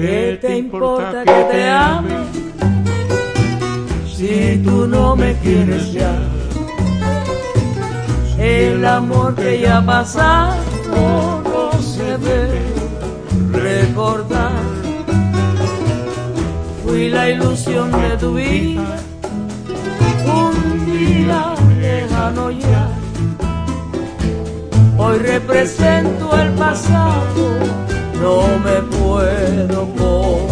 ¿Qué te importa que te ame? Si tú no me quieres ya, el amor que ya pasado no se debe recordar. Fui la ilusión de tu vida, un día lejano ya. Hoy represento el pasado, no me puedo conformar.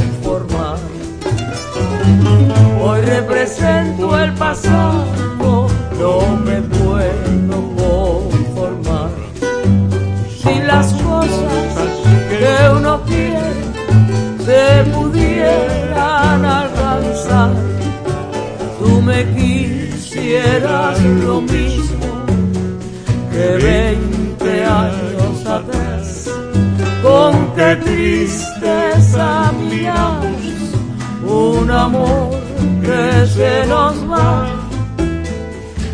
Qué tristeza miramos un amor que se nos va.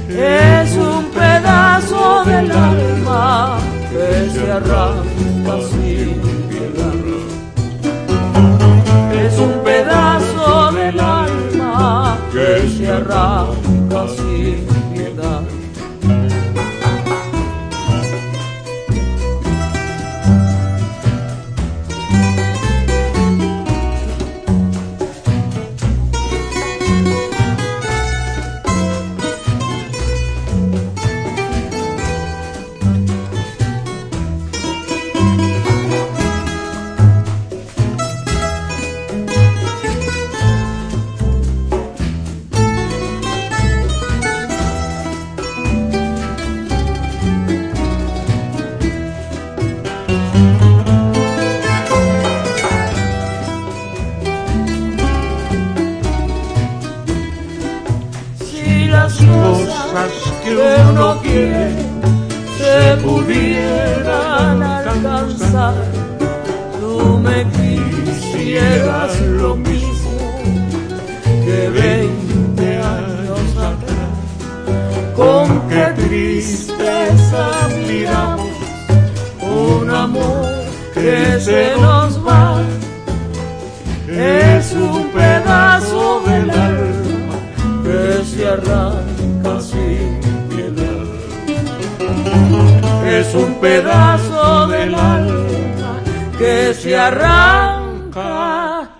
Es un pedazo del alma que se arranca sin piedad. Es un pedazo del alma que se arranca sin piedad. Si las cosas que uno quiere se pudieran alcanzar, tú me quisieras lo mismo que veinte años atrás. Con qué tristeza miramos un amor que se nos va. Es un piedad. Es un pedazo del alma que se arranca